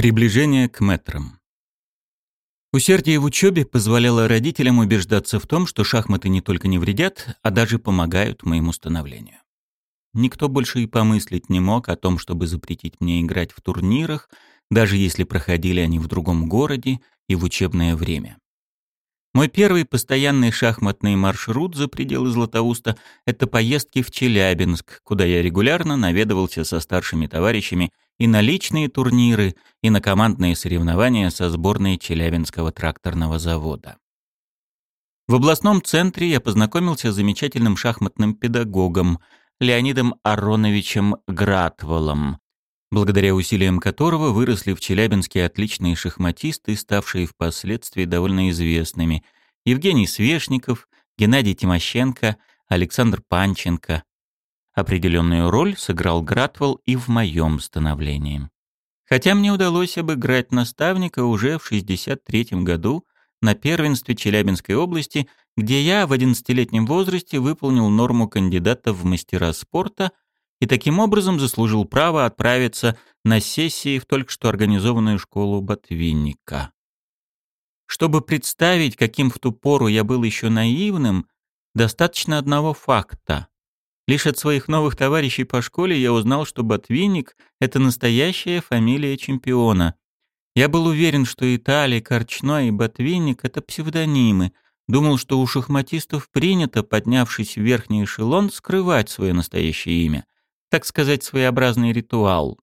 Приближение к метрам. Усердие в учебе позволяло родителям убеждаться в том, что шахматы не только не вредят, а даже помогают моему становлению. Никто больше и помыслить не мог о том, чтобы запретить мне играть в турнирах, даже если проходили они в другом городе и в учебное время. Мой первый постоянный шахматный маршрут за пределы Златоуста — это поездки в Челябинск, куда я регулярно наведывался со старшими товарищами и на личные турниры, и на командные соревнования со сборной Челябинского тракторного завода. В областном центре я познакомился с замечательным шахматным педагогом Леонидом Ароновичем Гратволом, благодаря усилиям которого выросли в Челябинске отличные шахматисты, ставшие впоследствии довольно известными. Евгений Свешников, Геннадий Тимощенко, Александр Панченко. Определенную роль сыграл Гратвол и в моем становлении. Хотя мне удалось обыграть наставника уже в 63 году на первенстве Челябинской области, где я в 11-летнем возрасте выполнил норму кандидата в мастера спорта – и таким образом заслужил право отправиться на сессии в только что организованную школу Ботвинника. Чтобы представить, каким в ту пору я был еще наивным, достаточно одного факта. Лишь от своих новых товарищей по школе я узнал, что Ботвинник — это настоящая фамилия чемпиона. Я был уверен, что Италия, Корчной и Ботвинник — это псевдонимы. Думал, что у шахматистов принято, поднявшись в верхний эшелон, скрывать свое настоящее имя так сказать, своеобразный ритуал.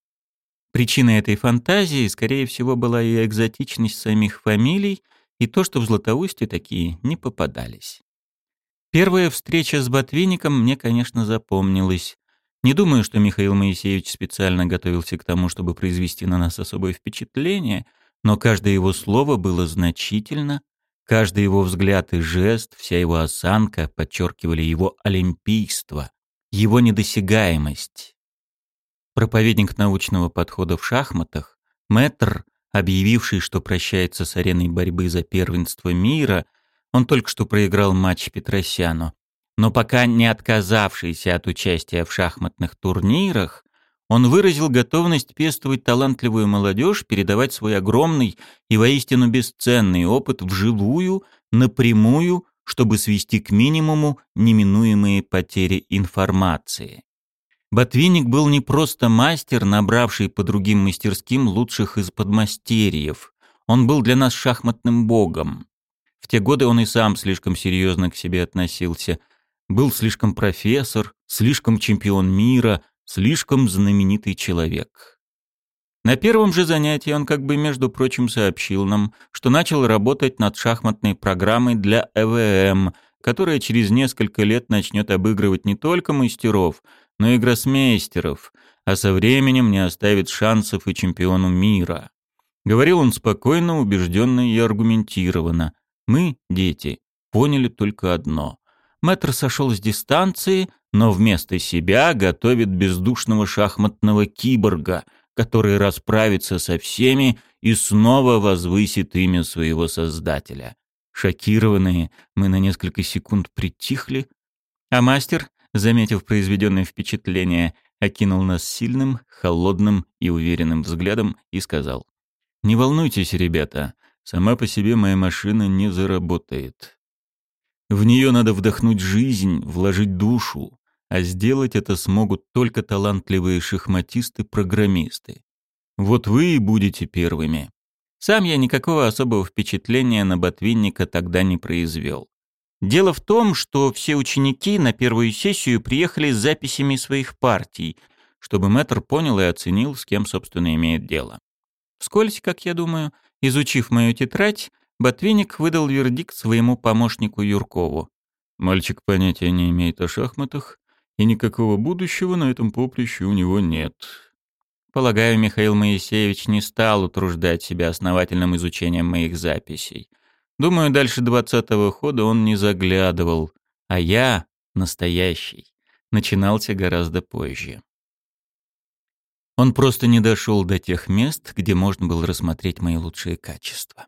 Причиной этой фантазии, скорее всего, была и экзотичность самих фамилий, и то, что в Златоусте такие не попадались. Первая встреча с Ботвинником мне, конечно, запомнилась. Не думаю, что Михаил Моисеевич специально готовился к тому, чтобы произвести на нас особое впечатление, но каждое его слово было значительно, каждый его взгляд и жест, вся его осанка подчеркивали его олимпийство, его недосягаемость. Проповедник научного подхода в шахматах, мэтр, объявивший, что прощается с ареной борьбы за первенство мира, он только что проиграл матч Петросяну, но пока не отказавшийся от участия в шахматных турнирах, он выразил готовность пестовать талантливую молодежь, передавать свой огромный и воистину бесценный опыт вживую, напрямую, чтобы свести к минимуму неминуемые потери информации. Ботвинник был не просто мастер, набравший по другим мастерским лучших из подмастерьев. Он был для нас шахматным богом. В те годы он и сам слишком серьезно к себе относился. Был слишком профессор, слишком чемпион мира, слишком знаменитый человек. На первом же занятии он как бы, между прочим, сообщил нам, что начал работать над шахматной программой для ЭВМ, которая через несколько лет начнет обыгрывать не только мастеров, но и гроссмейстеров, а со временем не оставит шансов и чемпиону мира. Говорил он спокойно, убежденно и аргументированно. Мы, дети, поняли только одно. Мэтр сошел с дистанции, но вместо себя готовит бездушного шахматного киборга — который расправится со всеми и снова возвысит имя своего Создателя. Шокированные, мы на несколько секунд притихли, а мастер, заметив произведенное впечатление, окинул нас сильным, холодным и уверенным взглядом и сказал, «Не волнуйтесь, ребята, сама по себе моя машина не заработает. В нее надо вдохнуть жизнь, вложить душу, а сделать это смогут только талантливые шахматисты-программисты. Вот вы и будете первыми. Сам я никакого особого впечатления на ботвинника тогда не произвел. Дело в том, что все ученики на первую сессию приехали с записями своих партий, чтобы мэтр понял и оценил, с кем, собственно, имеет дело. Вскользь, как я думаю, изучив мою тетрадь, Ботвинник выдал вердикт своему помощнику Юркову. Мальчик понятия не имеет о шахматах, и никакого будущего на этом поприще у него нет. Полагаю, Михаил Моисеевич не стал утруждать себя основательным изучением моих записей. Думаю, дальше двадцатого хода он не заглядывал, а я, настоящий, начинался гораздо позже. Он просто не дошел до тех мест, где можно было рассмотреть мои лучшие качества.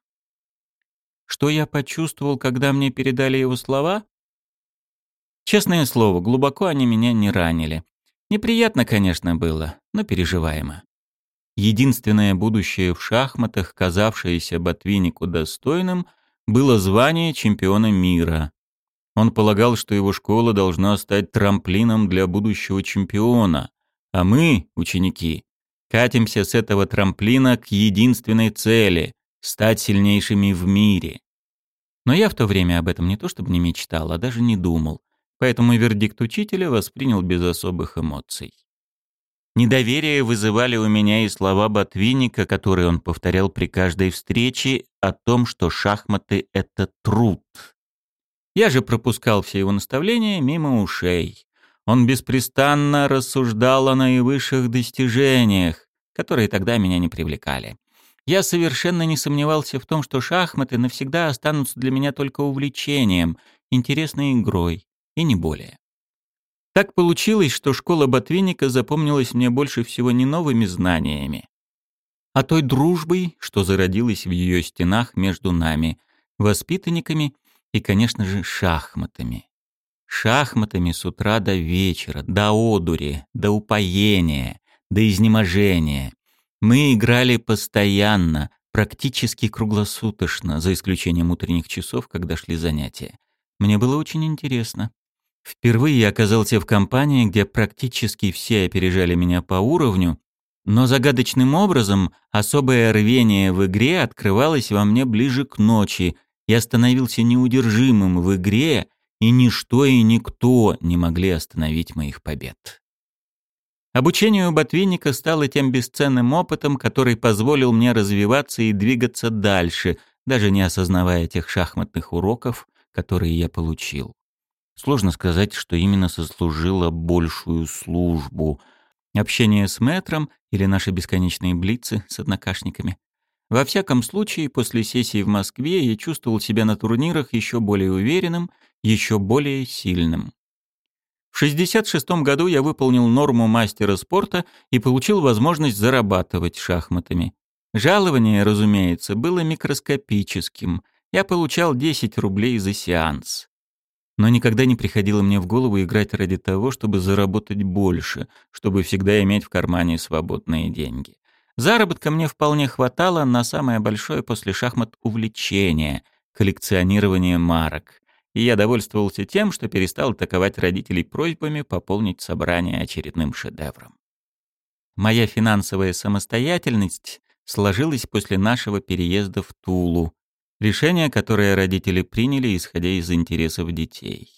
Что я почувствовал, когда мне передали его слова? Честное слово, глубоко они меня не ранили. Неприятно, конечно, было, но переживаемо. единственное будущее в шахматах, казавшееся Ботвиннику достойным, было звание чемпиона мира. Он полагал, что его школа должна стать трамплином для будущего чемпиона, а мы, ученики, катимся с этого трамплина к единственной цели — стать сильнейшими в мире. Но я в то время об этом не то чтобы не мечтал, а даже не думал, поэтому вердикт учителя воспринял без особых эмоций. Недоверие вызывали у меня и слова Ботвинника, которые он повторял при каждой встрече о том, что шахматы — это труд. Я же пропускал все его наставления мимо ушей. Он беспрестанно рассуждал о наивысших достижениях, которые тогда меня не привлекали. Я совершенно не сомневался в том, что шахматы навсегда останутся для меня только увлечением, интересной игрой, и не более. Так получилось, что школа Ботвинника запомнилась мне больше всего не новыми знаниями, а той дружбой, что зародилась в ее стенах между нами, воспитанниками и, конечно же, шахматами. Шахматами с утра до вечера, до одури, до упоения, до изнеможения. Мы играли постоянно, практически круглосуточно, за исключением утренних часов, когда шли занятия. Мне было очень интересно. Впервые я оказался в компании, где практически все опережали меня по уровню, но загадочным образом особое рвение в игре открывалось во мне ближе к ночи. Я становился неудержимым в игре, и ничто и никто не могли остановить моих побед. Обучение у ботвинника стало тем бесценным опытом, который позволил мне развиваться и двигаться дальше, даже не осознавая тех шахматных уроков, которые я получил. Сложно сказать, что именно сослужило большую службу. Общение с мэтром или наши бесконечные блицы с однокашниками. Во всяком случае, после сессии в Москве я чувствовал себя на турнирах еще более уверенным, еще более сильным. В 66 году я выполнил норму мастера спорта и получил возможность зарабатывать шахматами. Жалование, разумеется, было микроскопическим. Я получал 10 рублей за сеанс но никогда не приходило мне в голову играть ради того, чтобы заработать больше, чтобы всегда иметь в кармане свободные деньги. Заработка мне вполне хватало на самое большое после шахмат увлечение — коллекционирование марок. И я довольствовался тем, что перестал атаковать родителей просьбами пополнить собрание очередным шедевром. Моя финансовая самостоятельность сложилась после нашего переезда в Тулу, Решение, которое родители приняли, исходя из интересов детей.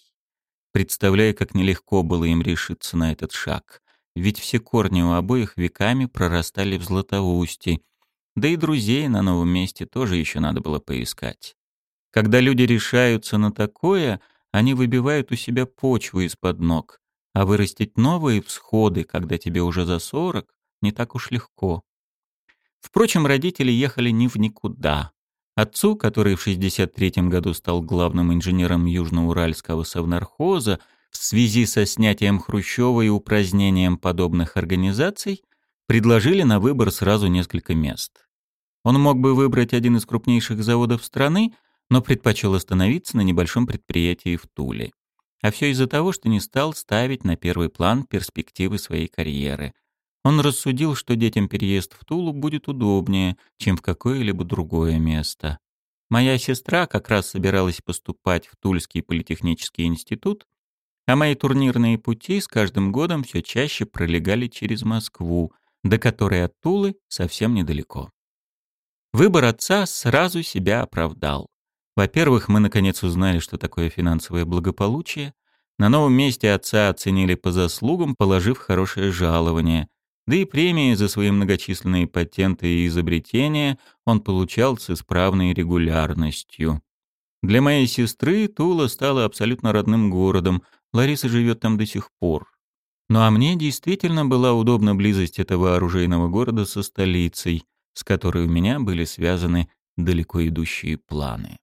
Представляю, как нелегко было им решиться на этот шаг. Ведь все корни у обоих веками прорастали в Златоусте. Да и друзей на новом месте тоже еще надо было поискать. Когда люди решаются на такое, они выбивают у себя почву из-под ног. А вырастить новые всходы, когда тебе уже за сорок, не так уж легко. Впрочем, родители ехали не в никуда. Отцу, который в 1963 году стал главным инженером Южноуральского совнархоза, в связи со снятием Хрущева и упразднением подобных организаций, предложили на выбор сразу несколько мест. Он мог бы выбрать один из крупнейших заводов страны, но предпочел остановиться на небольшом предприятии в Туле. А все из-за того, что не стал ставить на первый план перспективы своей карьеры. Он рассудил, что детям переезд в Тулу будет удобнее, чем в какое-либо другое место. Моя сестра как раз собиралась поступать в Тульский политехнический институт, а мои турнирные пути с каждым годом все чаще пролегали через Москву, до которой от Тулы совсем недалеко. Выбор отца сразу себя оправдал. Во-первых, мы наконец узнали, что такое финансовое благополучие. На новом месте отца оценили по заслугам, положив хорошее жалование – да и премии за свои многочисленные патенты и изобретения он получал с исправной регулярностью. Для моей сестры Тула стала абсолютно родным городом, Лариса живет там до сих пор. Ну а мне действительно была удобна близость этого оружейного города со столицей, с которой у меня были связаны далеко идущие планы.